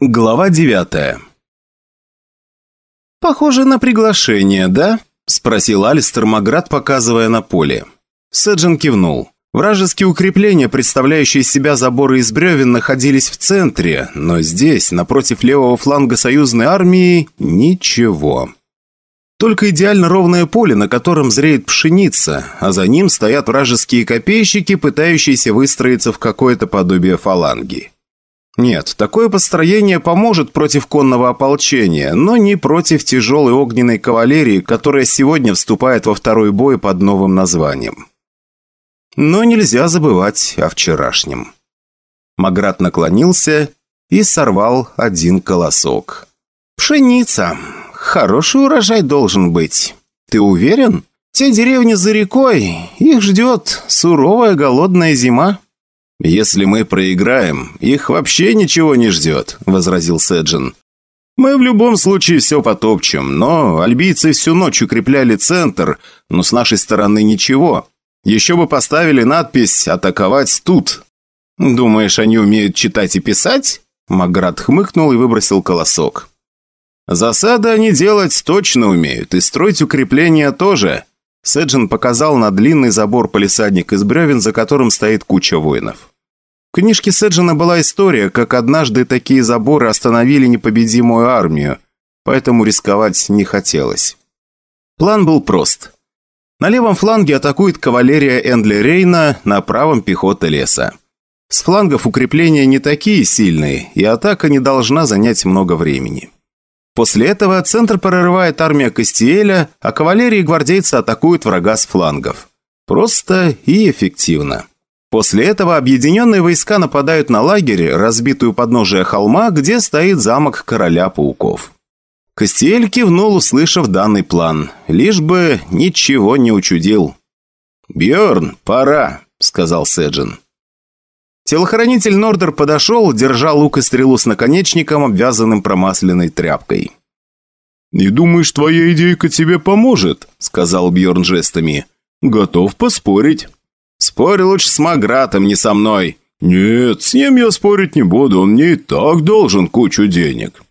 Глава девятая «Похоже на приглашение, да?» – спросил Алистер Маград, показывая на поле. Сэджин кивнул. Вражеские укрепления, представляющие из себя заборы из бревен, находились в центре, но здесь, напротив левого фланга союзной армии, ничего. Только идеально ровное поле, на котором зреет пшеница, а за ним стоят вражеские копейщики, пытающиеся выстроиться в какое-то подобие фаланги. Нет, такое построение поможет против конного ополчения, но не против тяжелой огненной кавалерии, которая сегодня вступает во второй бой под новым названием. Но нельзя забывать о вчерашнем. Маград наклонился и сорвал один колосок. «Пшеница. Хороший урожай должен быть. Ты уверен? Те деревни за рекой, их ждет суровая голодная зима». «Если мы проиграем, их вообще ничего не ждет», – возразил Сэджин. «Мы в любом случае все потопчем, но альбийцы всю ночь укрепляли центр, но с нашей стороны ничего. Еще бы поставили надпись «Атаковать тут». Думаешь, они умеют читать и писать?» Маград хмыкнул и выбросил колосок. «Засады они делать точно умеют, и строить укрепления тоже. Сэджин показал на длинный забор-полисадник из бревен, за которым стоит куча воинов. Книжке Сэджина была история, как однажды такие заборы остановили непобедимую армию, поэтому рисковать не хотелось. План был прост. На левом фланге атакует кавалерия Эндли Рейна, на правом пехота леса. С флангов укрепления не такие сильные, и атака не должна занять много времени. После этого центр прорывает армия Кастиэля, а кавалерия и гвардейцы атакуют врага с флангов. Просто и эффективно. После этого объединенные войска нападают на лагерь, разбитую подножие холма, где стоит замок короля пауков. Кастиэль кивнул, услышав данный план. Лишь бы ничего не учудил. Бьорн, пора», — сказал Седжин. Телохранитель Нордер подошел, держа лук и стрелу с наконечником, обвязанным промасленной тряпкой. «Не думаешь, твоя идейка тебе поможет?» – сказал Бьорн жестами. «Готов поспорить». «Спорь лучше с Магратом, не со мной». «Нет, с ним я спорить не буду, он мне и так должен кучу денег».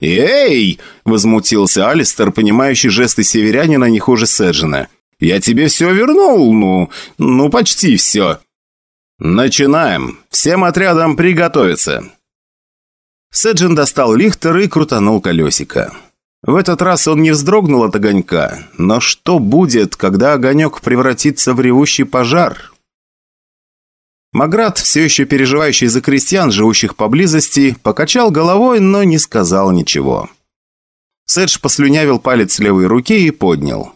«Эй!» – возмутился Алистер, понимающий жесты северянина не хуже Седжина. «Я тебе все вернул, ну, ну почти все. «Начинаем! Всем отрядам приготовиться!» Седжин достал лихтер и крутанул колесико. В этот раз он не вздрогнул от огонька. Но что будет, когда огонек превратится в ревущий пожар? Маград, все еще переживающий за крестьян, живущих поблизости, покачал головой, но не сказал ничего. Седж послюнявил палец левой руки и поднял.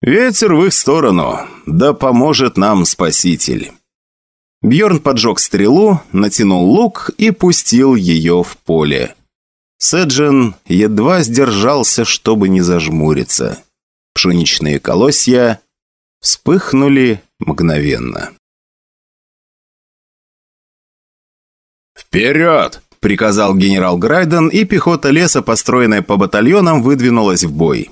«Ветер в их сторону. Да поможет нам Спаситель». Бьорн поджег стрелу, натянул лук и пустил ее в поле. Седжин едва сдержался, чтобы не зажмуриться. Пшеничные колосья вспыхнули мгновенно. «Вперед!» – приказал генерал Грайден, и пехота леса, построенная по батальонам, выдвинулась в бой.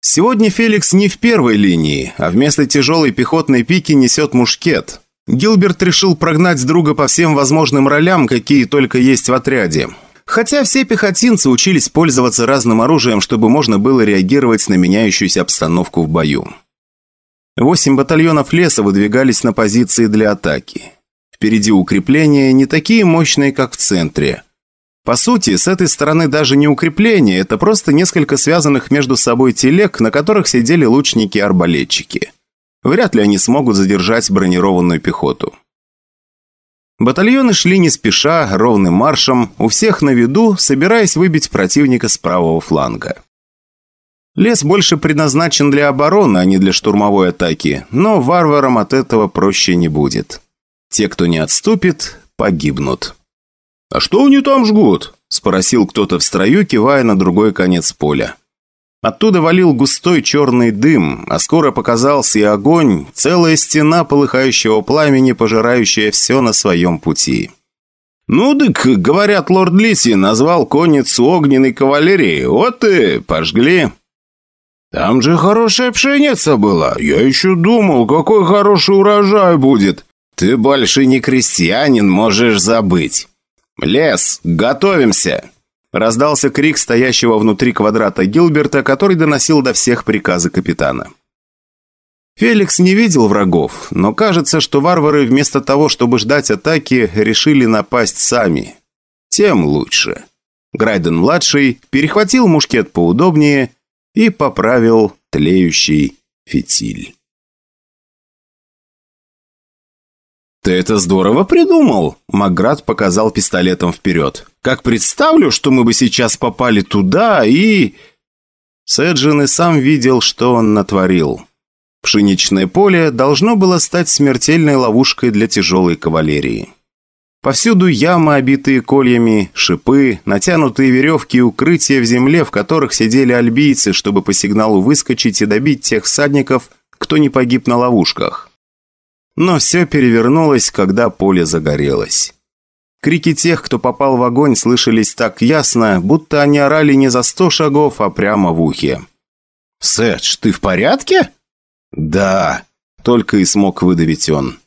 Сегодня Феликс не в первой линии, а вместо тяжелой пехотной пики несет мушкет – Гилберт решил прогнать друга по всем возможным ролям, какие только есть в отряде. Хотя все пехотинцы учились пользоваться разным оружием, чтобы можно было реагировать на меняющуюся обстановку в бою. Восемь батальонов леса выдвигались на позиции для атаки. Впереди укрепления не такие мощные, как в центре. По сути, с этой стороны даже не укрепление, это просто несколько связанных между собой телег, на которых сидели лучники-арбалетчики. Вряд ли они смогут задержать бронированную пехоту. Батальоны шли не спеша, ровным маршем, у всех на виду, собираясь выбить противника с правого фланга. Лес больше предназначен для обороны, а не для штурмовой атаки, но варварам от этого проще не будет. Те, кто не отступит, погибнут. «А что они там жгут?» – спросил кто-то в строю, кивая на другой конец поля. Оттуда валил густой черный дым, а скоро показался и огонь, целая стена полыхающего пламени, пожирающая все на своем пути. «Ну, так, говорят, лорд Лиси назвал конницу огненной кавалерии. Вот и пожгли». «Там же хорошая пшеница была. Я еще думал, какой хороший урожай будет». «Ты больше не крестьянин, можешь забыть». «Лес! Готовимся!» Раздался крик стоящего внутри квадрата Гилберта, который доносил до всех приказы капитана. Феликс не видел врагов, но кажется, что варвары вместо того, чтобы ждать атаки, решили напасть сами. Тем лучше. Грайден-младший перехватил мушкет поудобнее и поправил тлеющий фитиль. «Ты это здорово придумал!» Макград показал пистолетом вперед. «Как представлю, что мы бы сейчас попали туда и...» Сэджин и сам видел, что он натворил. Пшеничное поле должно было стать смертельной ловушкой для тяжелой кавалерии. Повсюду ямы, обитые кольями, шипы, натянутые веревки и укрытия в земле, в которых сидели альбийцы, чтобы по сигналу выскочить и добить тех всадников, кто не погиб на ловушках. Но все перевернулось, когда поле загорелось. Крики тех, кто попал в огонь, слышались так ясно, будто они орали не за сто шагов, а прямо в ухе. «Сэдж, ты в порядке?» «Да», — только и смог выдавить он.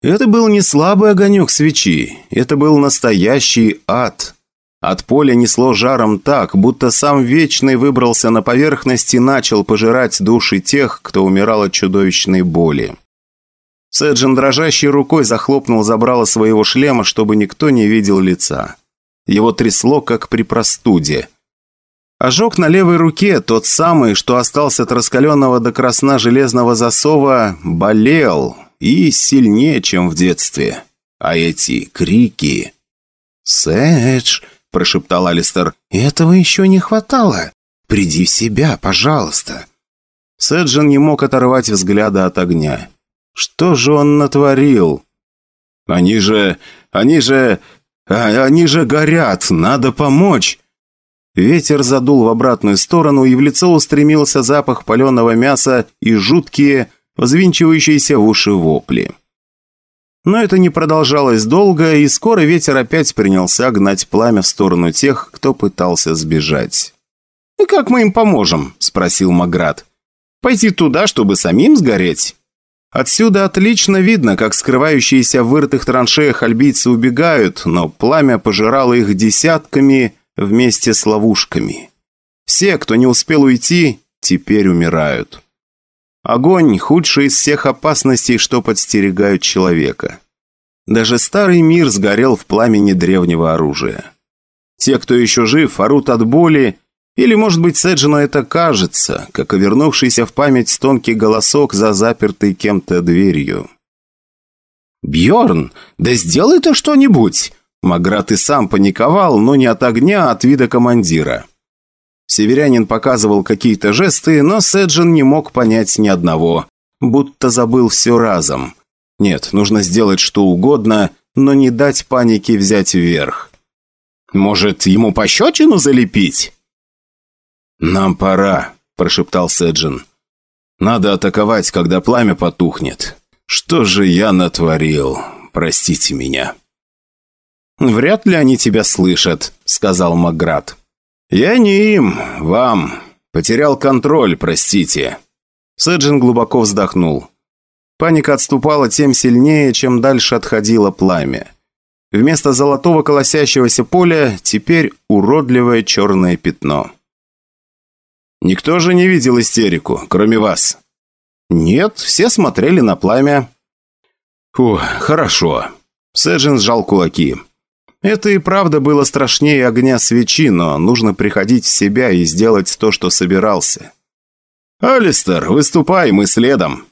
Это был не слабый огонек свечи, это был настоящий ад. От поля несло жаром так, будто сам Вечный выбрался на поверхность и начал пожирать души тех, кто умирал от чудовищной боли. Сэджин дрожащей рукой захлопнул забрало своего шлема, чтобы никто не видел лица. Его трясло, как при простуде. Ожог на левой руке, тот самый, что остался от раскаленного до красна железного засова, болел и сильнее, чем в детстве. А эти крики... «Сэдж!» – прошептал Алистер. «Этого еще не хватало. Приди в себя, пожалуйста». Сэджин не мог оторвать взгляда от огня. Что же он натворил? Они же... они же... А, они же горят, надо помочь. Ветер задул в обратную сторону, и в лицо устремился запах паленого мяса и жуткие, взвинчивающиеся в уши вопли. Но это не продолжалось долго, и скоро ветер опять принялся гнать пламя в сторону тех, кто пытался сбежать. «И как мы им поможем?» – спросил Маград. «Пойти туда, чтобы самим сгореть?» Отсюда отлично видно, как скрывающиеся в вырытых траншеях альбийцы убегают, но пламя пожирало их десятками вместе с ловушками. Все, кто не успел уйти, теперь умирают. Огонь – худший из всех опасностей, что подстерегают человека. Даже старый мир сгорел в пламени древнего оружия. Те, кто еще жив, орут от боли или, может быть, Седжину это кажется, как и вернувшийся в память тонкий голосок за запертой кем-то дверью. Бьорн, да сделай ты что-нибудь!» Маград и сам паниковал, но не от огня, а от вида командира. Северянин показывал какие-то жесты, но Седжин не мог понять ни одного, будто забыл все разом. Нет, нужно сделать что угодно, но не дать панике взять вверх. «Может, ему пощечину залепить?» «Нам пора», – прошептал Седжин. «Надо атаковать, когда пламя потухнет. Что же я натворил? Простите меня». «Вряд ли они тебя слышат», – сказал Макград. «Я не им, вам. Потерял контроль, простите». Седжин глубоко вздохнул. Паника отступала тем сильнее, чем дальше отходило пламя. Вместо золотого колосящегося поля теперь уродливое черное пятно. Никто же не видел истерику, кроме вас. Нет, все смотрели на пламя. Фу, хорошо. Сэджин сжал кулаки. Это и правда было страшнее огня свечи, но нужно приходить в себя и сделать то, что собирался. «Алистер, выступай, мы следом!»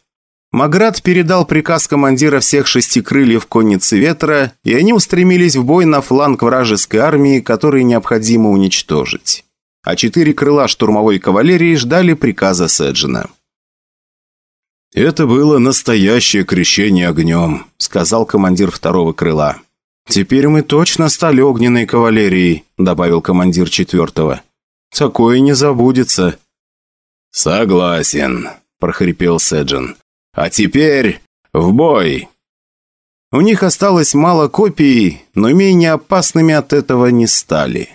Маград передал приказ командира всех шести крыльев конницы ветра, и они устремились в бой на фланг вражеской армии, который необходимо уничтожить а четыре крыла штурмовой кавалерии ждали приказа Седжина. «Это было настоящее крещение огнем», — сказал командир второго крыла. «Теперь мы точно стали огненной кавалерией», — добавил командир четвертого. «Такое не забудется». «Согласен», — прохрипел Седжин. «А теперь в бой!» У них осталось мало копий, но менее опасными от этого не стали.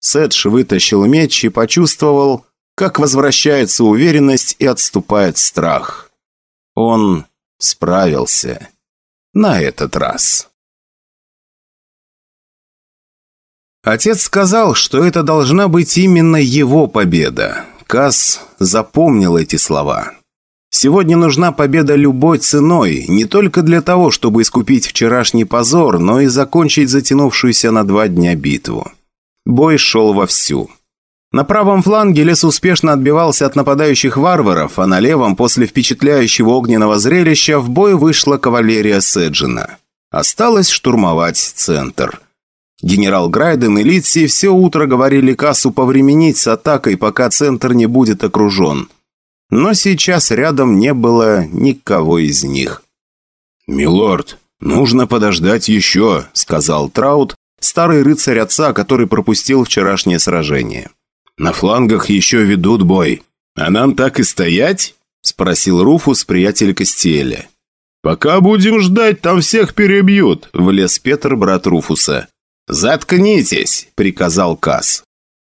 Сэдж вытащил меч и почувствовал, как возвращается уверенность и отступает страх. Он справился. На этот раз. Отец сказал, что это должна быть именно его победа. Касс запомнил эти слова. Сегодня нужна победа любой ценой, не только для того, чтобы искупить вчерашний позор, но и закончить затянувшуюся на два дня битву. Бой шел вовсю. На правом фланге лес успешно отбивался от нападающих варваров, а на левом, после впечатляющего огненного зрелища, в бой вышла кавалерия Седжина. Осталось штурмовать центр. Генерал Грайден и Литси все утро говорили Кассу повременить с атакой, пока центр не будет окружен. Но сейчас рядом не было никого из них. «Милорд, нужно подождать еще», — сказал Траут, старый рыцарь отца, который пропустил вчерашнее сражение. «На флангах еще ведут бой. А нам так и стоять?» — спросил Руфус, приятель Костеля. «Пока будем ждать, там всех перебьют», — влез Петр, брат Руфуса. «Заткнитесь!» – приказал Касс.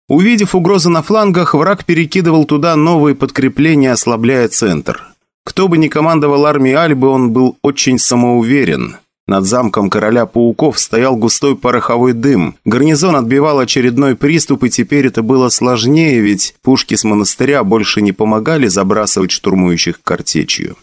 Увидев угрозу на флангах, враг перекидывал туда новые подкрепления, ослабляя центр. Кто бы ни командовал армией Альбы, он был очень самоуверен. Над замком короля пауков стоял густой пороховой дым. Гарнизон отбивал очередной приступ, и теперь это было сложнее, ведь пушки с монастыря больше не помогали забрасывать штурмующих картечью.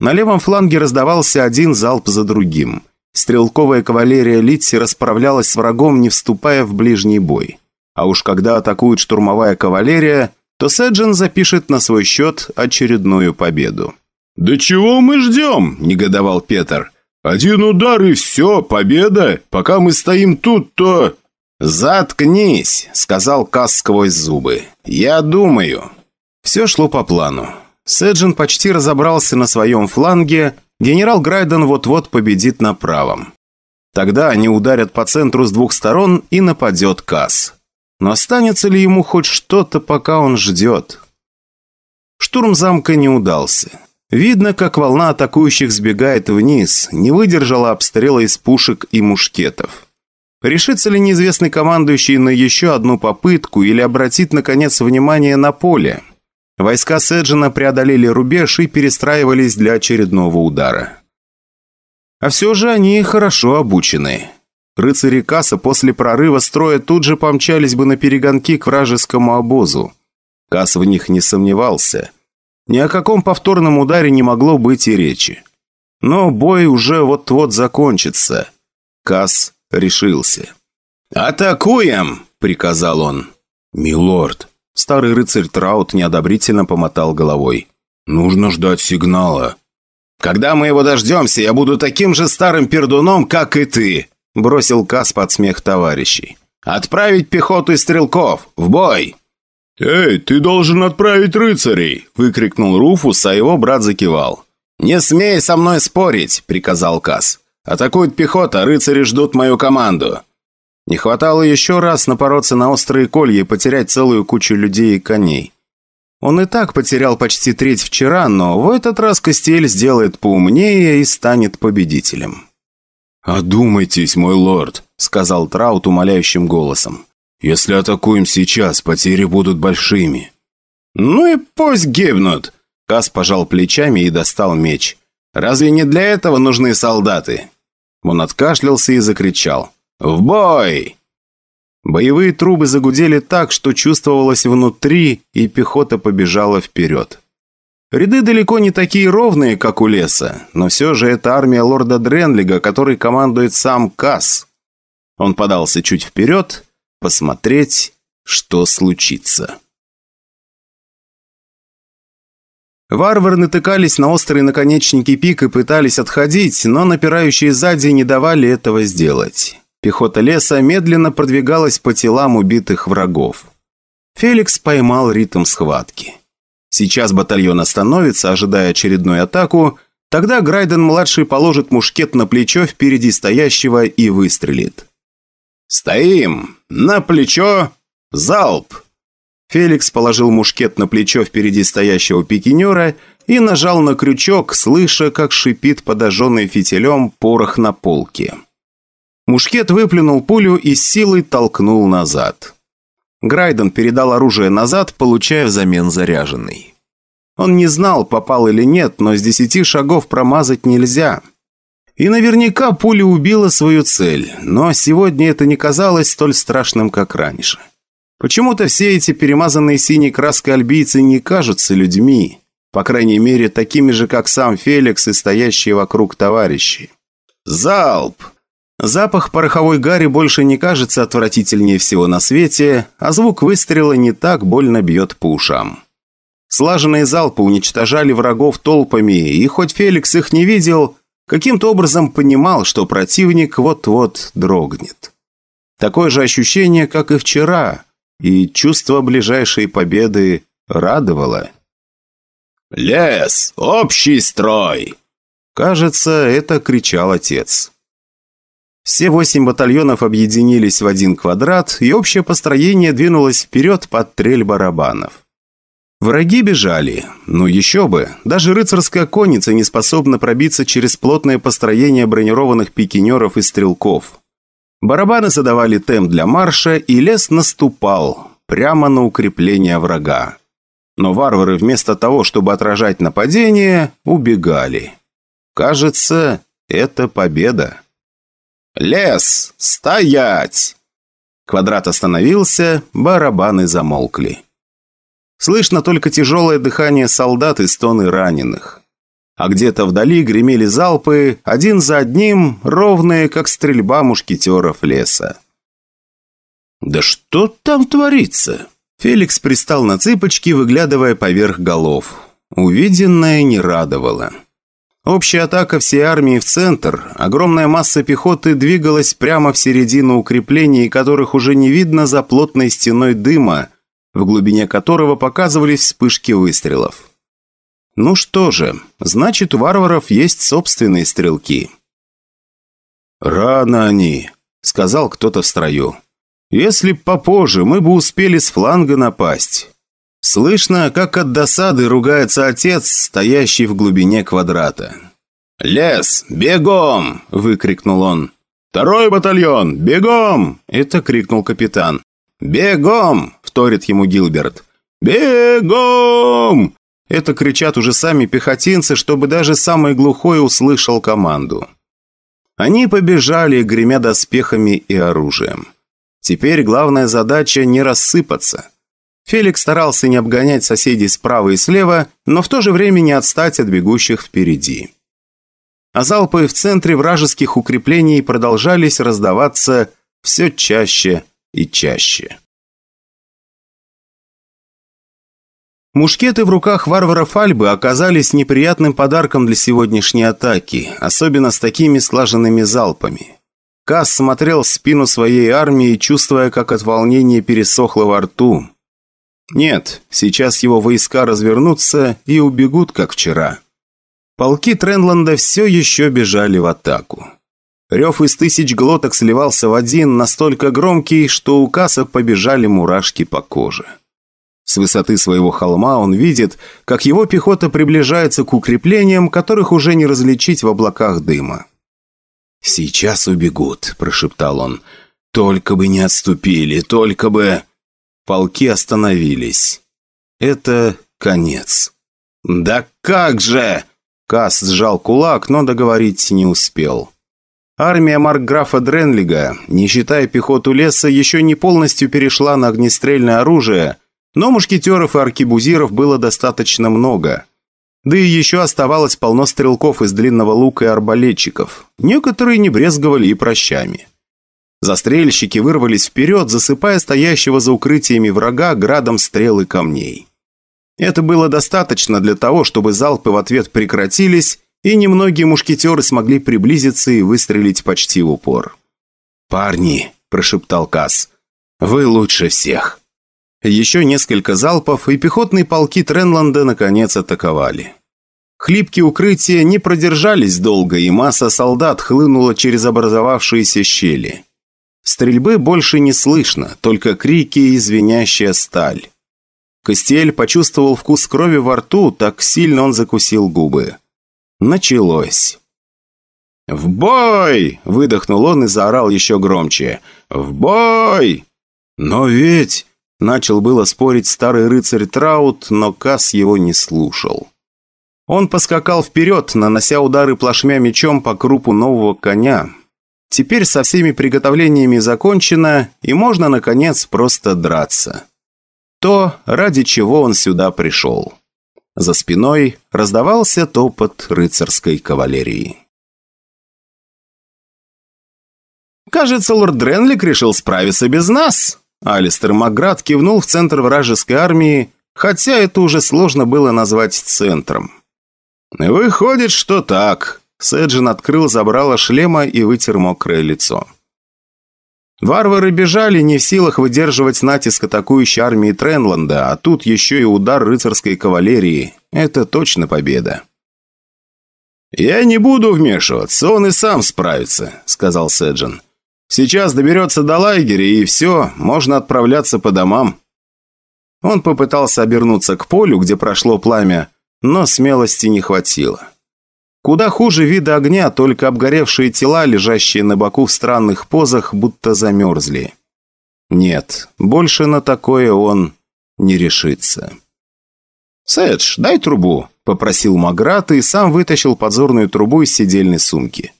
На левом фланге раздавался один залп за другим. Стрелковая кавалерия Литси расправлялась с врагом, не вступая в ближний бой. А уж когда атакует штурмовая кавалерия, то Седжин запишет на свой счет очередную победу. «Да чего мы ждем?» – негодовал Петр. «Один удар и все, победа! Пока мы стоим тут, то...» «Заткнись!» – сказал Кас сквозь зубы. «Я думаю». Все шло по плану. Седжин почти разобрался на своем фланге, Генерал Грайден вот-вот победит на правом. Тогда они ударят по центру с двух сторон и нападет Касс. Но останется ли ему хоть что-то, пока он ждет? Штурм замка не удался. Видно, как волна атакующих сбегает вниз, не выдержала обстрела из пушек и мушкетов. Решится ли неизвестный командующий на еще одну попытку или обратит, наконец, внимание на поле? Войска Седжина преодолели рубеж и перестраивались для очередного удара. А все же они хорошо обучены. Рыцари Касса после прорыва строя тут же помчались бы на перегонки к вражескому обозу. Касс в них не сомневался. Ни о каком повторном ударе не могло быть и речи. Но бой уже вот-вот закончится. Касс решился. «Атакуем!» – приказал он. «Милорд, Старый рыцарь Траут неодобрительно помотал головой. «Нужно ждать сигнала». «Когда мы его дождемся, я буду таким же старым пердуном, как и ты», бросил Кас под смех товарищей. «Отправить пехоту и стрелков! В бой!» «Эй, ты должен отправить рыцарей!» выкрикнул Руфус, а его брат закивал. «Не смей со мной спорить!» – приказал Кас. «Атакует пехота, рыцари ждут мою команду. Не хватало еще раз напороться на острые колья и потерять целую кучу людей и коней. Он и так потерял почти треть вчера, но в этот раз Костель сделает поумнее и станет победителем. «Одумайтесь, мой лорд», — сказал Траут умоляющим голосом. «Если атакуем сейчас, потери будут большими». «Ну и пусть гибнут», — Кас пожал плечами и достал меч. «Разве не для этого нужны солдаты?» Он откашлялся и закричал. «В бой!» Боевые трубы загудели так, что чувствовалось внутри, и пехота побежала вперед. Ряды далеко не такие ровные, как у леса, но все же это армия лорда Дренлига, который командует сам Касс. Он подался чуть вперед, посмотреть, что случится. Варвары натыкались на острые наконечники пик и пытались отходить, но напирающие сзади не давали этого сделать. Пехота леса медленно продвигалась по телам убитых врагов. Феликс поймал ритм схватки. Сейчас батальон остановится, ожидая очередную атаку, тогда Грайден-младший положит мушкет на плечо впереди стоящего и выстрелит. «Стоим! На плечо! Залп!» Феликс положил мушкет на плечо впереди стоящего пикинера и нажал на крючок, слыша, как шипит подожженный фитилем порох на полке. Мушкет выплюнул пулю и с силой толкнул назад. Грайден передал оружие назад, получая взамен заряженный. Он не знал, попал или нет, но с десяти шагов промазать нельзя. И наверняка пуля убила свою цель, но сегодня это не казалось столь страшным, как раньше. Почему-то все эти перемазанные синей краской альбийцы не кажутся людьми, по крайней мере, такими же, как сам Феликс и стоящие вокруг товарищи. Залп! Запах пороховой гари больше не кажется отвратительнее всего на свете, а звук выстрела не так больно бьет по ушам. Слаженные залпы уничтожали врагов толпами, и хоть Феликс их не видел, каким-то образом понимал, что противник вот-вот дрогнет. Такое же ощущение, как и вчера, и чувство ближайшей победы радовало. «Лес! Общий строй!» Кажется, это кричал отец. Все восемь батальонов объединились в один квадрат, и общее построение двинулось вперед под трель барабанов. Враги бежали. Ну еще бы. Даже рыцарская конница не способна пробиться через плотное построение бронированных пикинеров и стрелков. Барабаны задавали темп для марша, и лес наступал прямо на укрепление врага. Но варвары вместо того, чтобы отражать нападение, убегали. Кажется, это победа. «Лес! Стоять!» Квадрат остановился, барабаны замолкли. Слышно только тяжелое дыхание солдат и стоны раненых. А где-то вдали гремели залпы, один за одним, ровные, как стрельба мушкетеров леса. «Да что там творится?» Феликс пристал на цыпочки, выглядывая поверх голов. Увиденное не радовало. Общая атака всей армии в центр, огромная масса пехоты двигалась прямо в середину укреплений, которых уже не видно за плотной стеной дыма, в глубине которого показывались вспышки выстрелов. Ну что же, значит у варваров есть собственные стрелки. «Рано они», — сказал кто-то в строю. «Если б попозже, мы бы успели с фланга напасть». Слышно, как от досады ругается отец, стоящий в глубине квадрата. «Лес, бегом!» – выкрикнул он. «Второй батальон, бегом!» – это крикнул капитан. «Бегом!» – вторит ему Гилберт. «Бегом!» Это кричат уже сами пехотинцы, чтобы даже самый глухой услышал команду. Они побежали, гремя доспехами и оружием. Теперь главная задача не рассыпаться. Феликс старался не обгонять соседей справа и слева, но в то же время не отстать от бегущих впереди. А залпы в центре вражеских укреплений продолжались раздаваться все чаще и чаще. Мушкеты в руках варваров Альбы оказались неприятным подарком для сегодняшней атаки, особенно с такими слаженными залпами. Касс смотрел в спину своей армии, чувствуя, как от волнения пересохло во рту. Нет, сейчас его войска развернутся и убегут, как вчера. Полки Тренланда все еще бежали в атаку. Рев из тысяч глоток сливался в один, настолько громкий, что у кассов побежали мурашки по коже. С высоты своего холма он видит, как его пехота приближается к укреплениям, которых уже не различить в облаках дыма. «Сейчас убегут», – прошептал он. «Только бы не отступили, только бы...» Полки остановились. Это конец. «Да как же!» Касс сжал кулак, но договорить не успел. Армия маркграфа Дренлига, не считая пехоту леса, еще не полностью перешла на огнестрельное оружие, но мушкетеров и аркебузиров было достаточно много. Да и еще оставалось полно стрелков из длинного лука и арбалетчиков. Некоторые не брезговали и прощами. Застрельщики вырвались вперед, засыпая стоящего за укрытиями врага градом стрел и камней. Это было достаточно для того, чтобы залпы в ответ прекратились, и немногие мушкетеры смогли приблизиться и выстрелить почти в упор. «Парни», – прошептал Касс, – «вы лучше всех». Еще несколько залпов, и пехотные полки Тренланда наконец атаковали. Хлипкие укрытия не продержались долго, и масса солдат хлынула через образовавшиеся щели. Стрельбы больше не слышно, только крики и звенящая сталь. Костель почувствовал вкус крови во рту, так сильно он закусил губы. Началось. «В бой!» – выдохнул он и заорал еще громче. «В бой!» «Но ведь...» – начал было спорить старый рыцарь Траут, но Касс его не слушал. Он поскакал вперед, нанося удары плашмя мечом по крупу нового коня. Теперь со всеми приготовлениями закончено, и можно, наконец, просто драться. То, ради чего он сюда пришел. За спиной раздавался топот рыцарской кавалерии. «Кажется, лорд Дренлик решил справиться без нас!» Алистер Макград кивнул в центр вражеской армии, хотя это уже сложно было назвать центром. «Выходит, что так», Сэджин открыл забрало шлема и вытер мокрое лицо. Варвары бежали, не в силах выдерживать натиск атакующей армии Тренланда, а тут еще и удар рыцарской кавалерии. Это точно победа. «Я не буду вмешиваться, он и сам справится», — сказал Сэджин. «Сейчас доберется до лагеря, и все, можно отправляться по домам». Он попытался обернуться к полю, где прошло пламя, но смелости не хватило. Куда хуже вида огня, только обгоревшие тела, лежащие на боку в странных позах, будто замерзли. Нет, больше на такое он не решится. «Сэдж, дай трубу», — попросил Маграт и сам вытащил подзорную трубу из сидельной сумки.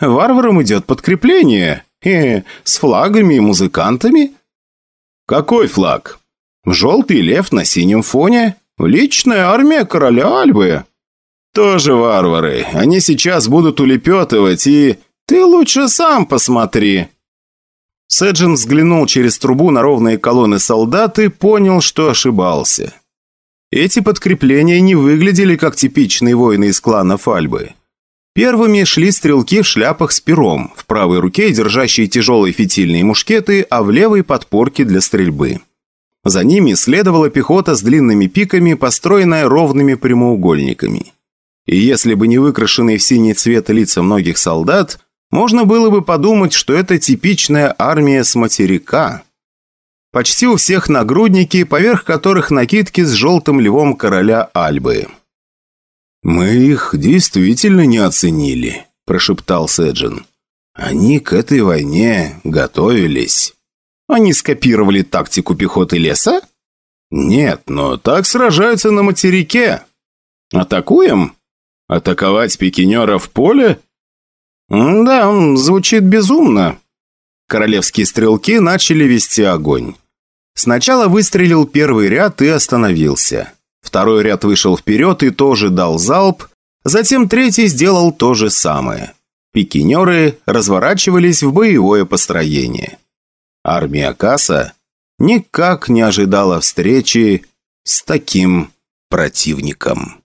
«Варварам идет подкрепление. Э, с флагами и музыкантами». «Какой флаг?» «Желтый лев на синем фоне. Личная армия короля Альбы», «Тоже варвары. Они сейчас будут улепетывать и...» «Ты лучше сам посмотри!» Сэджин взглянул через трубу на ровные колонны солдат и понял, что ошибался. Эти подкрепления не выглядели как типичные воины из клана Фальбы. Первыми шли стрелки в шляпах с пером, в правой руке держащие тяжелые фитильные мушкеты, а в левой подпорки для стрельбы. За ними следовала пехота с длинными пиками, построенная ровными прямоугольниками. И если бы не выкрашенные в синий цвет лица многих солдат, можно было бы подумать, что это типичная армия с материка. Почти у всех нагрудники, поверх которых накидки с желтым львом короля Альбы. «Мы их действительно не оценили», – прошептал Сэджин. «Они к этой войне готовились». «Они скопировали тактику пехоты леса?» «Нет, но так сражаются на материке». «Атакуем?» Атаковать пикинера в поле? Да, звучит безумно. Королевские стрелки начали вести огонь. Сначала выстрелил первый ряд и остановился. Второй ряд вышел вперед и тоже дал залп, затем третий сделал то же самое. Пикинеры разворачивались в боевое построение. Армия Касса никак не ожидала встречи с таким противником.